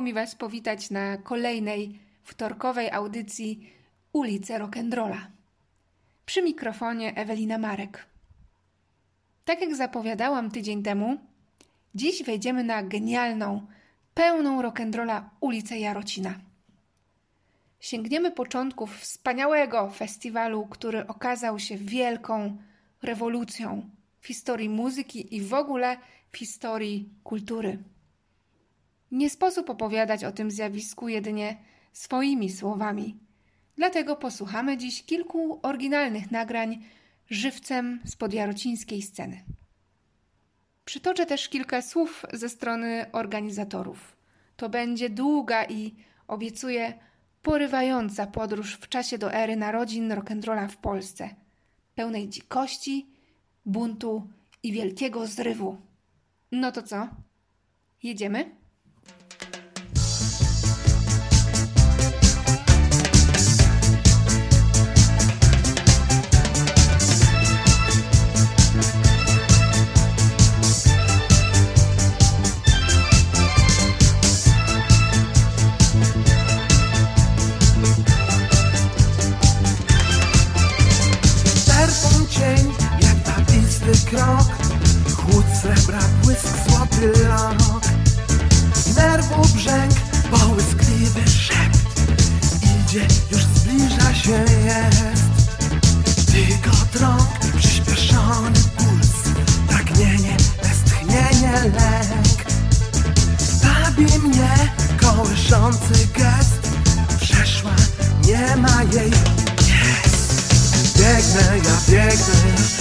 Miło mi Was powitać na kolejnej wtorkowej audycji Ulice Rock'n'Rolla. Przy mikrofonie Ewelina Marek. Tak jak zapowiadałam tydzień temu, dziś wejdziemy na genialną, pełną rock'n'rolla ulicę Jarocina. Sięgniemy początków wspaniałego festiwalu, który okazał się wielką rewolucją w historii muzyki i w ogóle w historii kultury. Nie sposób opowiadać o tym zjawisku jedynie swoimi słowami. Dlatego posłuchamy dziś kilku oryginalnych nagrań żywcem z podjarocińskiej sceny. Przytoczę też kilka słów ze strony organizatorów. To będzie długa i obiecuję porywająca podróż w czasie do ery narodzin rock'n'rolla w Polsce, pełnej dzikości, buntu i wielkiego zrywu. No to co? Jedziemy? Rok Nerwu brzęk, połyskliwy szept Idzie, już zbliża się, jest. Tylko rąk, przyspieszony puls. Pragnienie, westchnienie, lęk. Bawi mnie kołyszący gest. Przeszła, nie ma jej, jest. Biegnę, ja biegnę,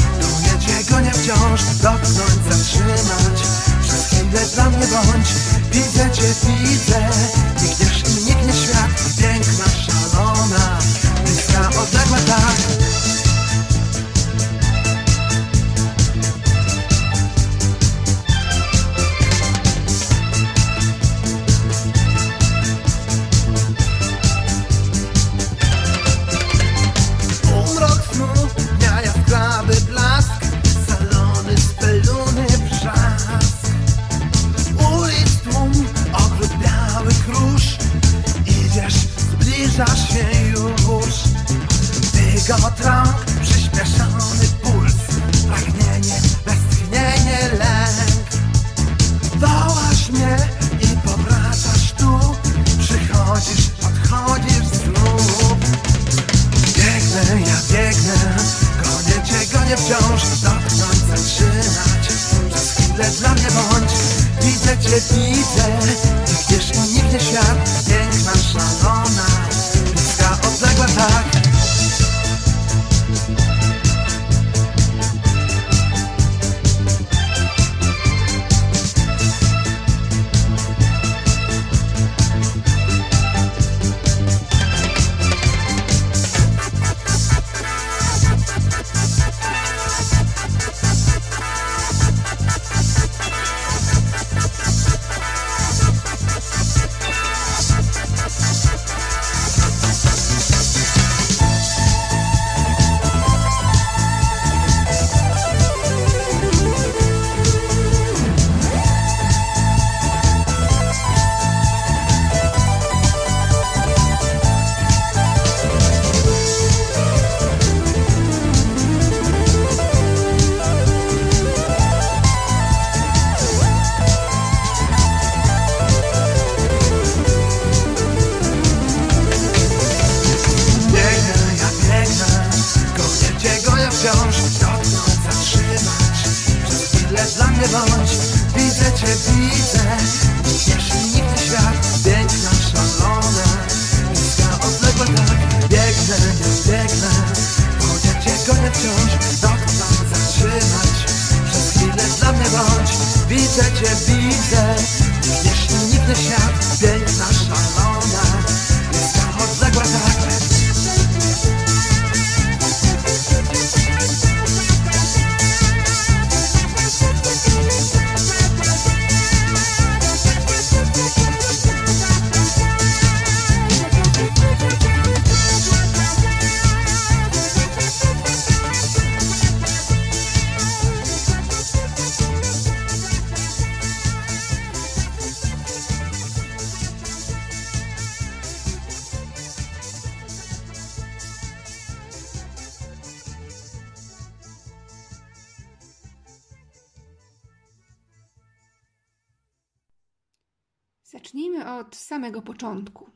początku.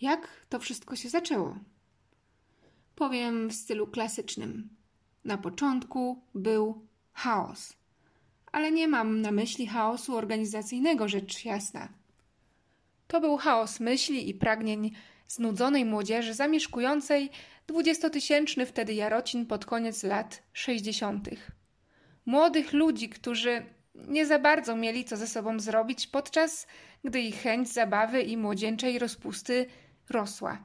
Jak to wszystko się zaczęło? Powiem w stylu klasycznym. Na początku był chaos. Ale nie mam na myśli chaosu organizacyjnego, rzecz jasna. To był chaos myśli i pragnień znudzonej młodzieży zamieszkującej dwudziestotysięczny wtedy Jarocin pod koniec lat sześćdziesiątych. Młodych ludzi, którzy nie za bardzo mieli co ze sobą zrobić, podczas gdy ich chęć zabawy i młodzieńczej rozpusty rosła.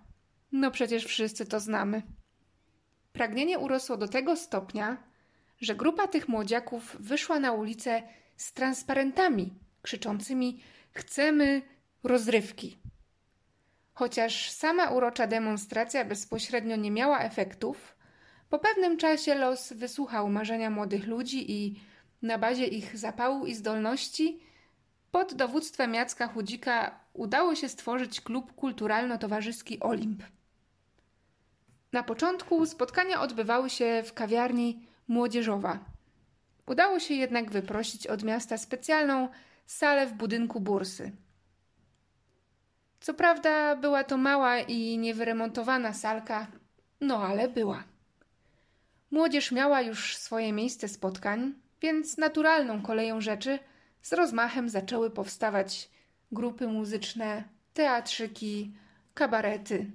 No przecież wszyscy to znamy. Pragnienie urosło do tego stopnia, że grupa tych młodziaków wyszła na ulicę z transparentami krzyczącymi: Chcemy rozrywki. Chociaż sama urocza demonstracja bezpośrednio nie miała efektów, po pewnym czasie los wysłuchał marzenia młodych ludzi i na bazie ich zapału i zdolności pod dowództwem Jacka Chudzika udało się stworzyć klub kulturalno-towarzyski Olimp. Na początku spotkania odbywały się w kawiarni Młodzieżowa. Udało się jednak wyprosić od miasta specjalną salę w budynku bursy. Co prawda była to mała i niewyremontowana salka, no ale była. Młodzież miała już swoje miejsce spotkań, więc naturalną koleją rzeczy z rozmachem zaczęły powstawać grupy muzyczne, teatrzyki, kabarety.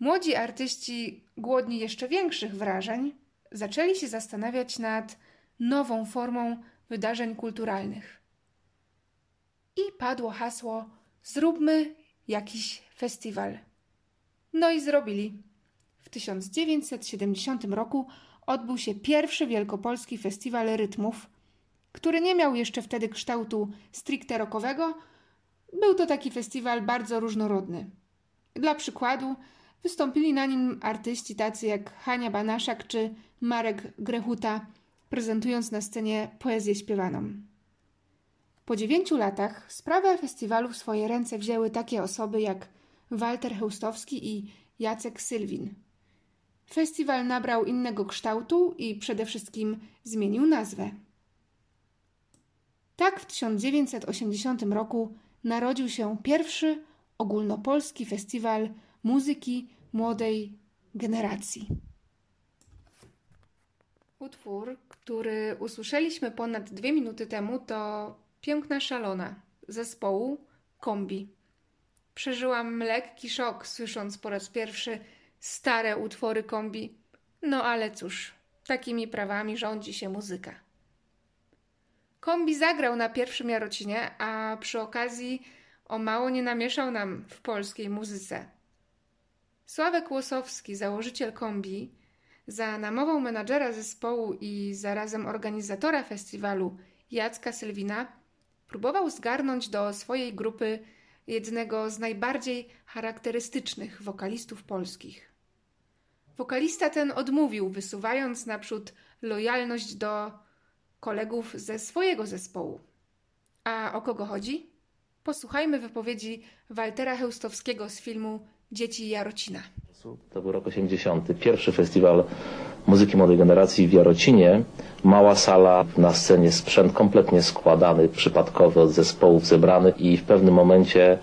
Młodzi artyści, głodni jeszcze większych wrażeń, zaczęli się zastanawiać nad nową formą wydarzeń kulturalnych. I padło hasło: Zróbmy jakiś festiwal. No i zrobili. W 1970 roku odbył się pierwszy wielkopolski festiwal rytmów, który nie miał jeszcze wtedy kształtu stricte rockowego. Był to taki festiwal bardzo różnorodny. Dla przykładu, wystąpili na nim artyści tacy jak Hania Banaszak czy Marek Grechuta, prezentując na scenie poezję śpiewaną. Po dziewięciu latach sprawę festiwalu w swoje ręce wzięły takie osoby jak Walter Heustowski i Jacek Sylwin. Festiwal nabrał innego kształtu i przede wszystkim zmienił nazwę. Tak w 1980 roku narodził się pierwszy ogólnopolski festiwal muzyki młodej generacji. Utwór, który usłyszeliśmy ponad dwie minuty temu, to Piękna Szalona zespołu Kombi. Przeżyłam lekki szok, słysząc po raz pierwszy stare utwory kombi. No ale cóż, takimi prawami rządzi się muzyka. Kombi zagrał na pierwszym Jarocinie, a przy okazji o mało nie namieszał nam w polskiej muzyce. Sławek Łosowski, założyciel kombi, za namową menadżera zespołu i zarazem organizatora festiwalu Jacka Sylwina, próbował zgarnąć do swojej grupy jednego z najbardziej charakterystycznych wokalistów polskich. Wokalista ten odmówił, wysuwając naprzód lojalność do kolegów ze swojego zespołu. A o kogo chodzi? Posłuchajmy wypowiedzi Waltera Heustowskiego z filmu Dzieci Jarocina. To był rok 80. Pierwszy festiwal muzyki młodej generacji w Jarocinie. Mała sala, na scenie sprzęt kompletnie składany, przypadkowy od zespołów zebrany i w pewnym momencie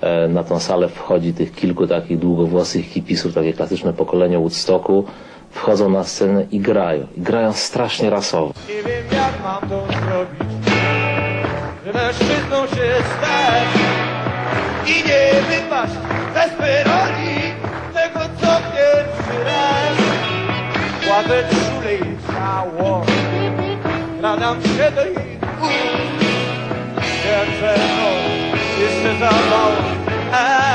e, na tą salę wchodzi tych kilku takich długowłosych hipisów, takie klasyczne pokolenie Woodstocku, wchodzą na scenę i grają. I grają strasznie rasowo. Nie wiem jak mam to zrobić, że mężczyzną się stać i nie wypaść bez roli tego co pierwszy raz. Kładę czule jej ciało, kradam się do jej ust, serce no, jeszcze za mało,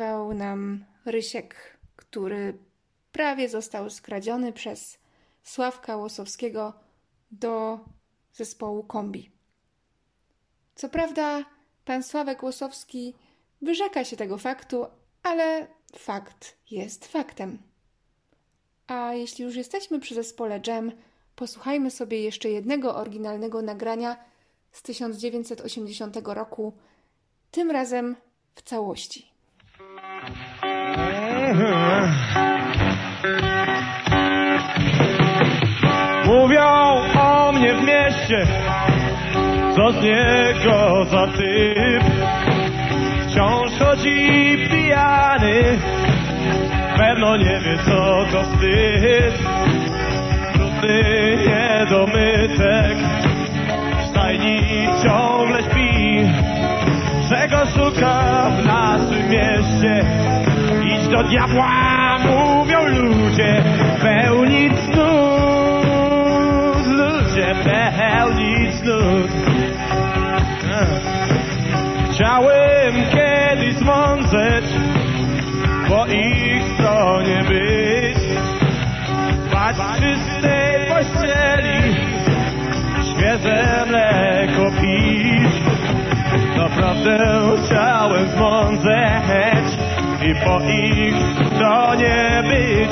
Zaśpiewał nam Rysiek, który prawie został skradziony przez Sławka Łosowskiego do zespołu Kombi. Co prawda, pan Sławek Łosowski wyrzeka się tego faktu, ale fakt jest faktem. A jeśli już jesteśmy przy zespole Jam, posłuchajmy sobie jeszcze jednego oryginalnego nagrania z 1980 roku, tym razem w całości. Mówią o mnie w mieście, co z niego za typ. Wciąż chodzi pijany, pewno nie wie co to wstyd. Brudny niedomytek, w stajni ciągle do diabła, mówią ludzie, pełni cnót, ludzie pełni cnót. Chciałem kiedyś zmądrzeć, po ich stronie być, spać w czystej pościeli, świeże mleko pić. Naprawdę chciałem zmądrzeć i po ich stronie być.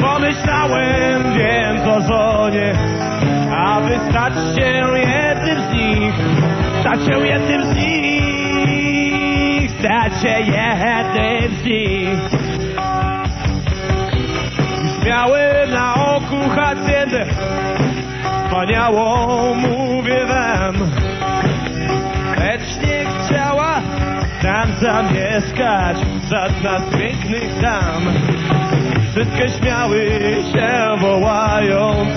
Pomyślałem więc o żonie, aby stać się jednym z nich, stać się jednym z nich, stać się jednym z nich. Miałem na oku haciendę, wspaniałą mówię wam lecz nie chciała tam zamieszkać żadna z pięknych dam. Wszystkie śmiały się wołając,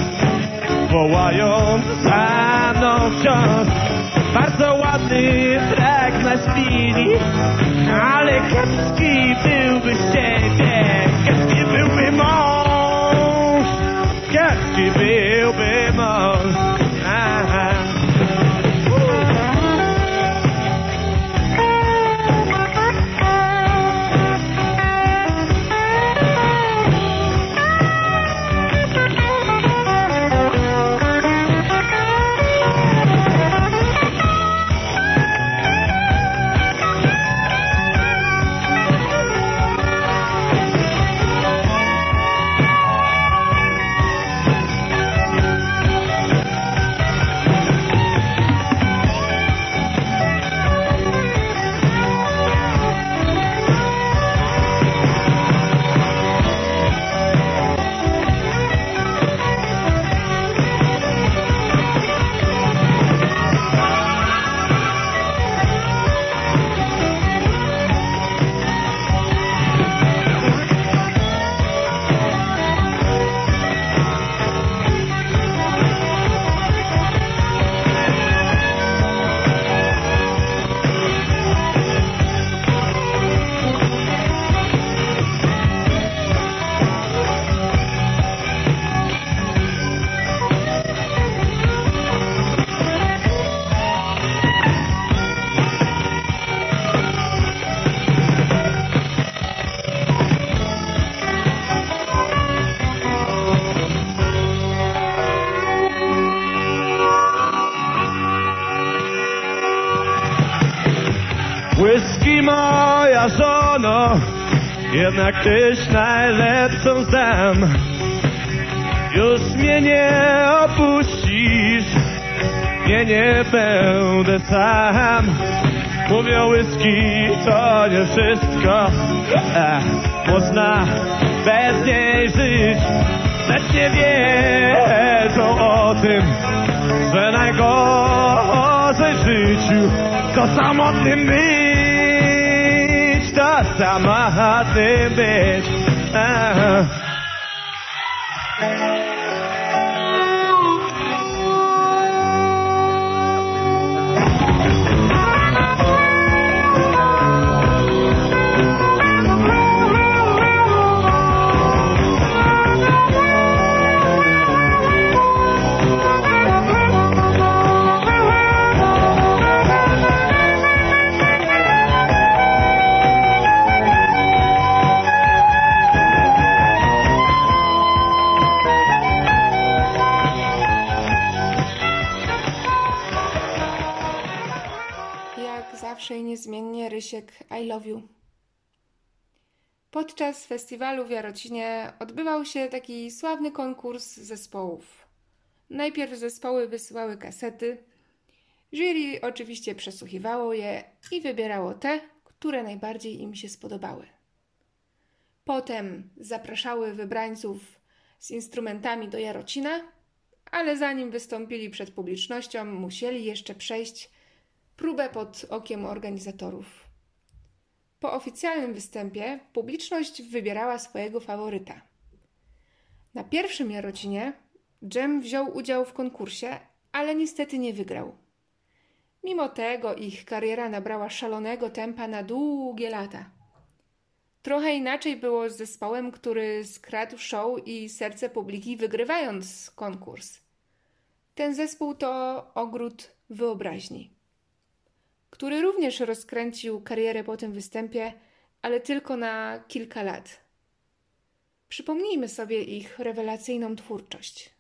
wołając za mną wciąż. Bardzo ładny trak na śpili, ale kiepski byłby z ciebie, kiepski byłby mąż, kiepski byłby mąż. Jednak tyś najlepszą znam. Już mnie nie opuścisz, nie, nie będę sam. Mówią whisky to nie wszystko, Ech, można bez niej żyć. Lecz nie wiedzą o tym, że najgorzej w życiu to samotnym być, to samotnym być. Aha. Podczas festiwalu w Jarocinie odbywał się taki sławny konkurs zespołów. Najpierw zespoły wysyłały kasety, jury oczywiście przesłuchiwało je i wybierało te, które najbardziej im się spodobały. Potem zapraszały wybrańców z instrumentami do Jarocina, ale zanim wystąpili przed publicznością, musieli jeszcze przejść próbę pod okiem organizatorów. Po oficjalnym występie publiczność wybierała swojego faworyta. Na pierwszym Jarocinie Jem wziął udział w konkursie, ale niestety nie wygrał. Mimo tego ich kariera nabrała szalonego tempa na długie lata. Trochę inaczej było z zespołem, który skradł show i serce publiki wygrywając konkurs. Ten zespół to ogród wyobraźni, który również rozkręcił karierę po tym występie, ale tylko na kilka lat. Przypomnijmy sobie ich rewelacyjną twórczość.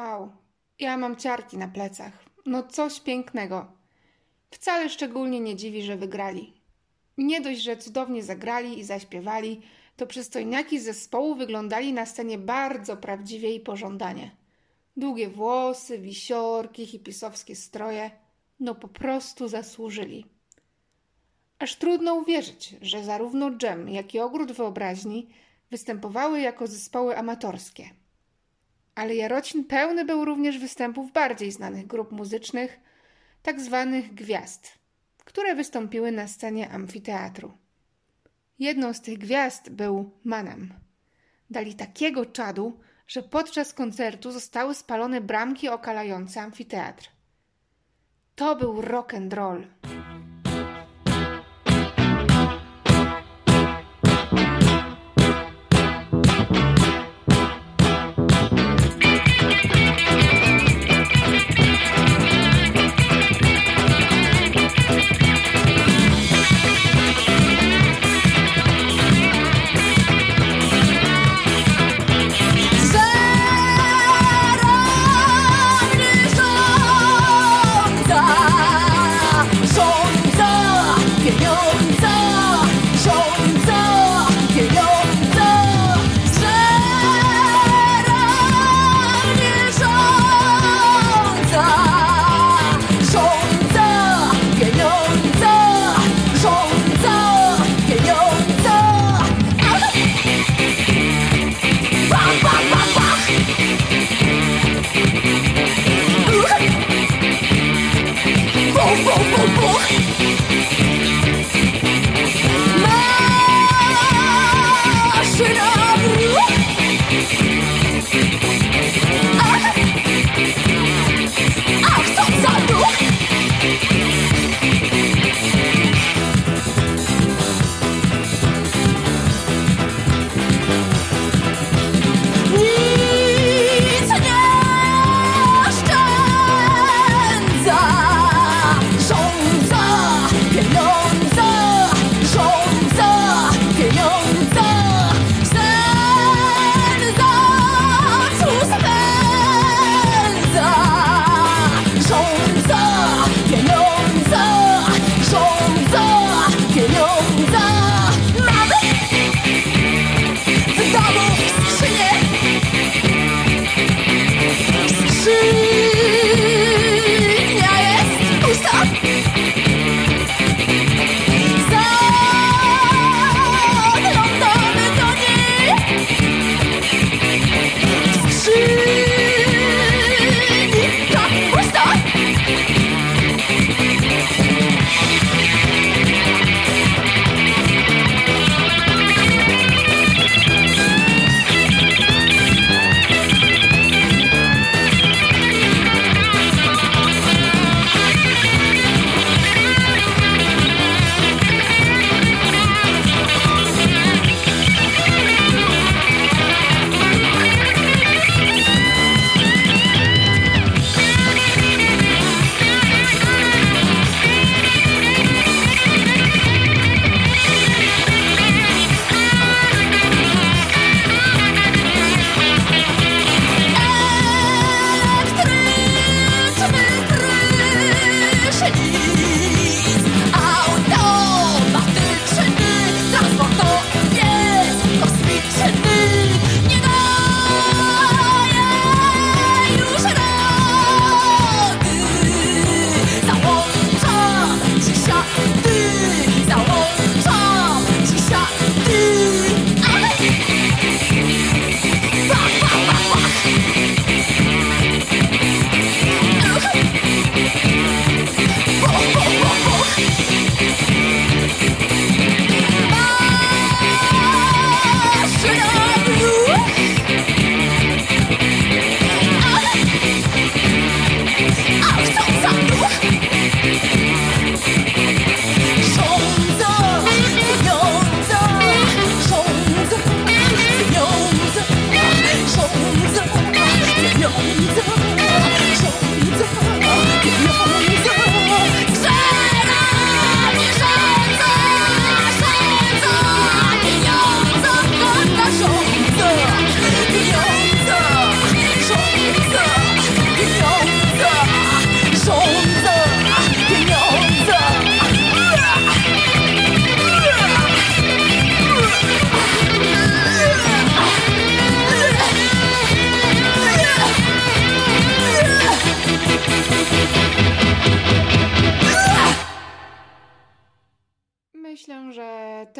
Wow, ja mam ciarki na plecach. No coś pięknego. Wcale szczególnie nie dziwi, że wygrali. Nie dość, że cudownie zagrali i zaśpiewali, to przystojniaki zespołu wyglądali na scenie bardzo prawdziwie i pożądanie. Długie włosy, wisiorki, hipisowskie stroje. No po prostu zasłużyli. Aż trudno uwierzyć, że zarówno Dżem, jak i Ogród Wyobraźni występowały jako zespoły amatorskie. Ale Jarocin pełny był również występów bardziej znanych grup muzycznych, tak zwanych gwiazd, które wystąpiły na scenie amfiteatru. Jedną z tych gwiazd był Manam. Dali takiego czadu, że podczas koncertu zostały spalone bramki okalające amfiteatr. To był rock and roll.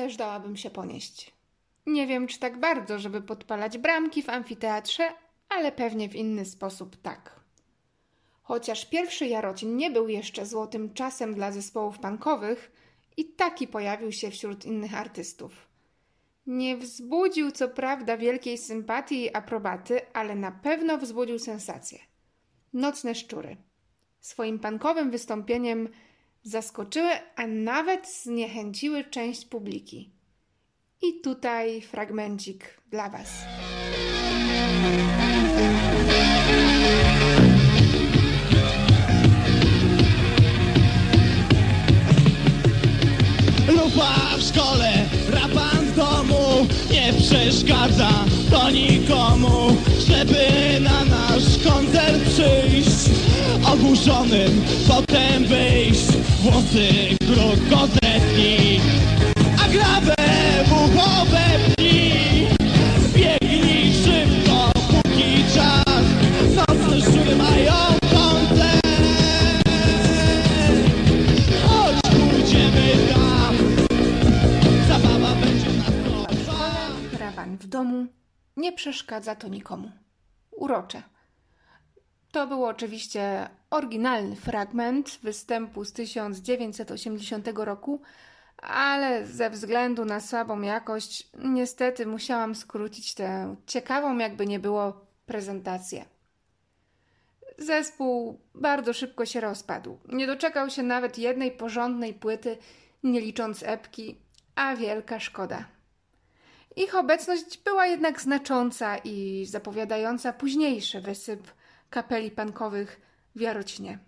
Też dałabym się ponieść. Nie wiem, czy tak bardzo, żeby podpalać bramki w amfiteatrze, ale pewnie w inny sposób tak. Chociaż pierwszy Jarocin nie był jeszcze złotym czasem dla zespołów punkowych, i taki pojawił się wśród innych artystów. Nie wzbudził co prawda wielkiej sympatii i aprobaty, ale na pewno wzbudził sensację. Nocne szczury. Swoim punkowym wystąpieniem zaskoczyły, a nawet zniechęciły część publiki. I tutaj fragmencik dla Was. Lupa w szkole, rapan w domu Nie przeszkadza to nikomu Żeby na nasz koncert przyjść Oburzonym potem wyjść Włosy krótko zetnij A grabę w ucho wepnij Biegnij szybko, póki czas. Nocne szczury mają koncert. Chodź, pójdziemy tam. Zabawa będzie nas nowa Raban w domu nie przeszkadza to nikomu. Urocze. To był oczywiście oryginalny fragment występu z 1980 roku, ale ze względu na słabą jakość niestety musiałam skrócić tę ciekawą, jakby nie było, prezentację. Zespół bardzo szybko się rozpadł. Nie doczekał się nawet jednej porządnej płyty, nie licząc epki, a wielka szkoda. Ich obecność była jednak znacząca i zapowiadająca późniejszy wysyp kapeli pankowych w Jarocinie.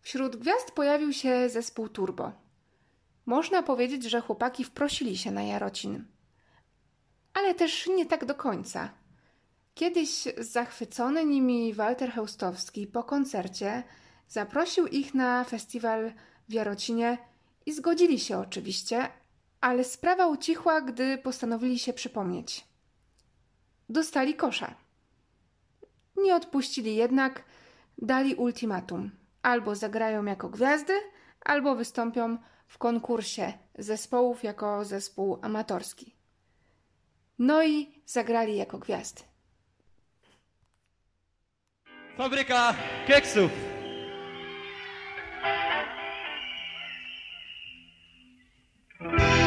Wśród gwiazd pojawił się zespół Turbo. Można powiedzieć, że chłopaki wprosili się na Jarocin. Ale też nie tak do końca. Kiedyś zachwycony nimi Walter Heustowski po koncercie zaprosił ich na festiwal w Jarocinie i zgodzili się oczywiście, ale sprawa ucichła, gdy postanowili się przypomnieć. Dostali kosza. Nie odpuścili jednak, dali ultimatum. Albo zagrają jako gwiazdy, albo wystąpią w konkursie zespołów jako zespół amatorski. No i zagrali jako gwiazdy. Fabryka keksów. Wczoraj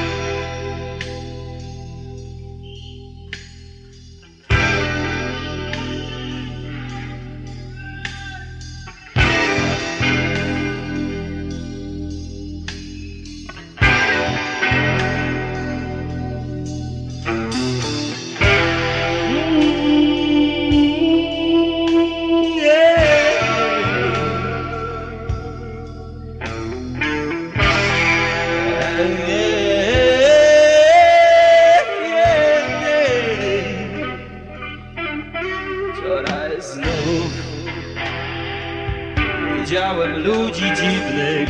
widziałem ludzi dziwnych.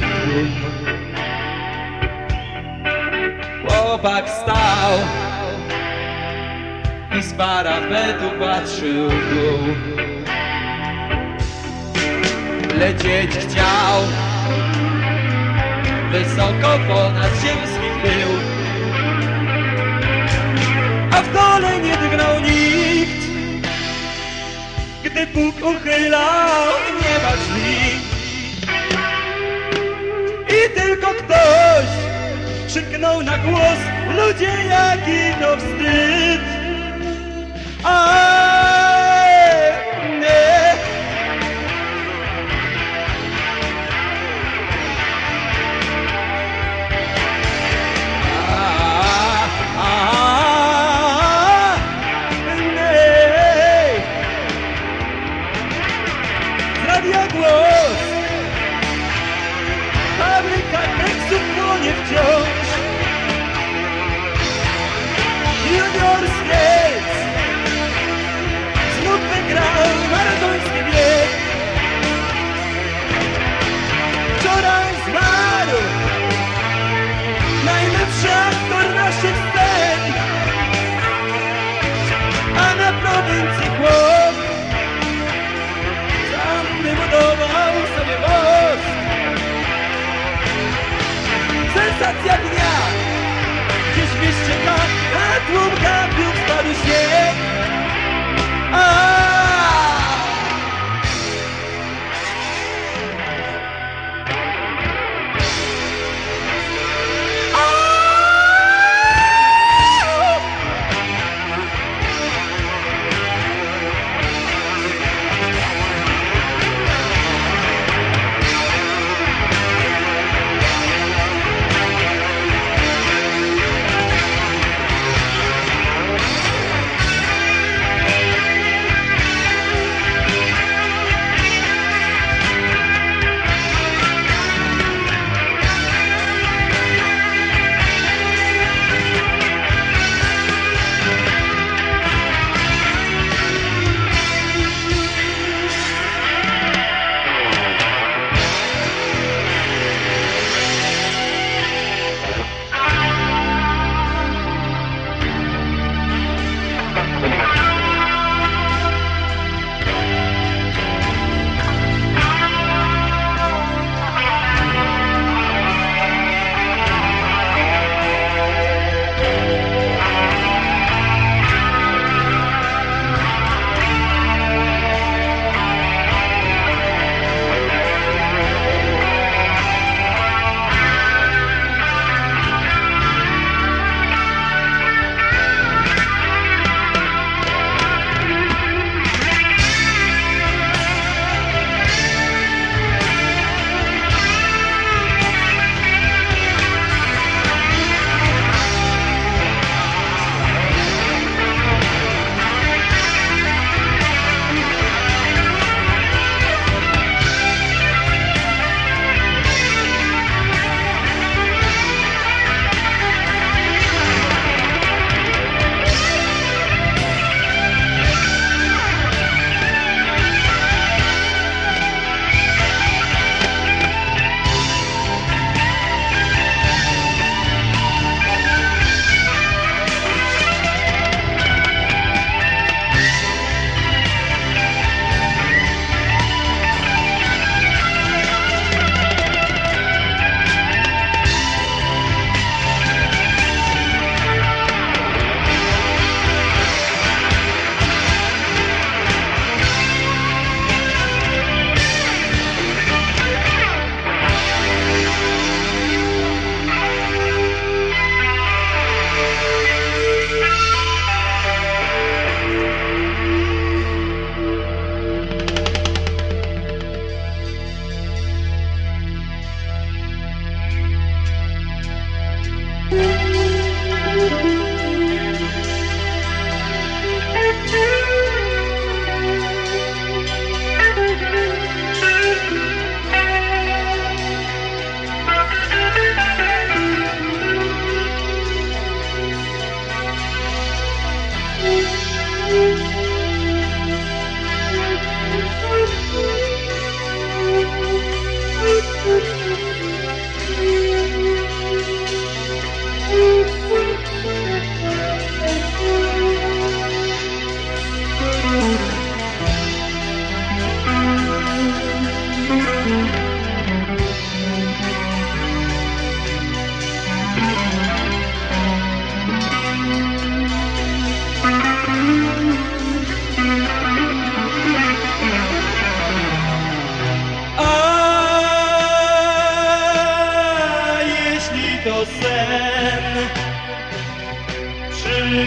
Chłopak stał i z parapetu patrzył w dół. Lecieć chciał wysoko ponad ziemski pył. A w dole nie drgnął nikt gdy Bóg uchylał nieba drzwi. I tylko ktoś krzyknął na głos, ludzie jaki to wstyd. A nunca triunfa Lucien. Ah.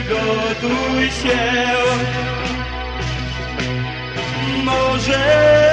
Przygotuj się. Może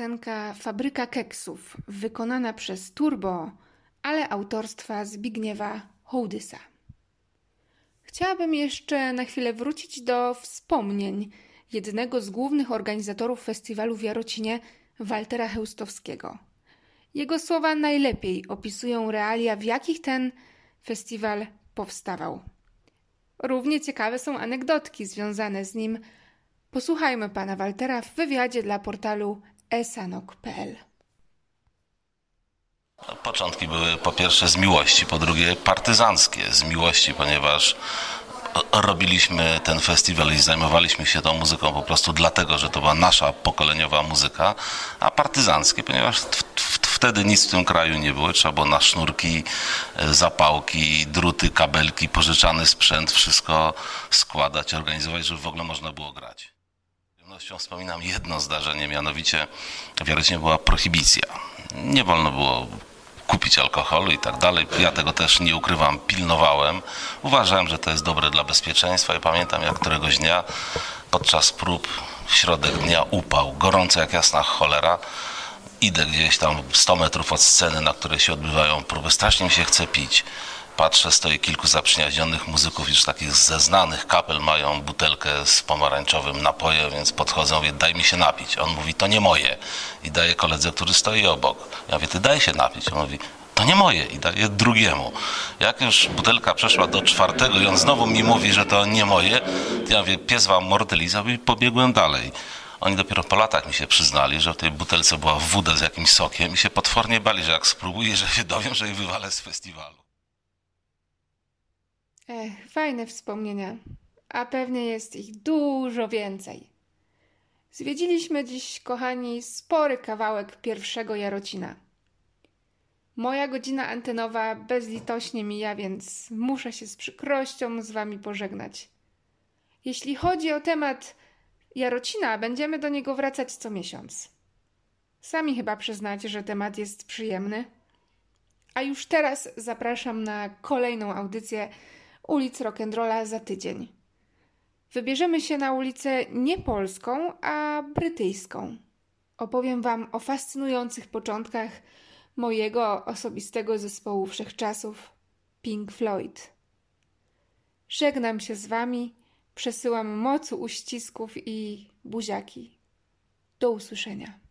piosenka Fabryka Keksów, wykonana przez Turbo, ale autorstwa Zbigniewa Hołdysa. Chciałabym jeszcze na chwilę wrócić do wspomnień jednego z głównych organizatorów festiwalu w Jarocinie, Waltera Heustowskiego. Jego słowa najlepiej opisują realia, w jakich ten festiwal powstawał. Równie ciekawe są anegdotki związane z nim. Posłuchajmy pana Waltera w wywiadzie dla portalu esanok.pl. Początki były po pierwsze z miłości, po drugie partyzanckie z miłości, ponieważ robiliśmy ten festiwal i zajmowaliśmy się tą muzyką po prostu dlatego, że to była nasza pokoleniowa muzyka, a partyzanckie, ponieważ wtedy nic w tym kraju nie było, trzeba było na sznurki, e, zapałki, druty, kabelki, pożyczany sprzęt, wszystko składać, organizować, żeby w ogóle można było grać. Przyjemnością wspominam jedno zdarzenie, mianowicie w Jarocinie była prohibicja. Nie wolno było kupić alkoholu i tak dalej. Ja tego też nie ukrywam, pilnowałem. Uważałem, że to jest dobre dla bezpieczeństwa i pamiętam jak któregoś dnia podczas prób w środek dnia upał, gorąco jak jasna cholera. Idę gdzieś tam 100 metrów od sceny, na której się odbywają próby. Strasznie mi się chce pić. Patrzę, stoi kilku zaprzyjaźnionych muzyków, już takich zeznanych kapel, mają butelkę z pomarańczowym napojem, więc podchodzą, mówię, daj mi się napić. On mówi, to nie moje. I daje koledze, który stoi obok. Ja mówię, ty daj się napić. On mówi, to nie moje i daje drugiemu. Jak już butelka przeszła do czwartego i on znowu mi mówi, że to nie moje, to ja mówię, pies wam mordy lizał i pobiegłem dalej. Oni dopiero po latach mi się przyznali, że w tej butelce była woda z jakimś sokiem i się potwornie bali, że jak spróbuję, że się dowiem, że ich wywalę z festiwalu. Ech, fajne wspomnienia, a pewnie jest ich dużo więcej. Zwiedziliśmy dziś, kochani, spory kawałek pierwszego Jarocina. Moja godzina antenowa bezlitośnie mija, więc muszę się z przykrością z wami pożegnać. Jeśli chodzi o temat Jarocina, będziemy do niego wracać co miesiąc. Sami chyba przyznacie, że temat jest przyjemny. A już teraz zapraszam na kolejną audycję ulic Rock'n'Rolla za tydzień. Wybierzemy się na ulicę nie polską, a brytyjską. Opowiem Wam o fascynujących początkach mojego osobistego zespołu wszechczasów Pink Floyd. Żegnam się z Wami, przesyłam mocu uścisków i buziaki. Do usłyszenia.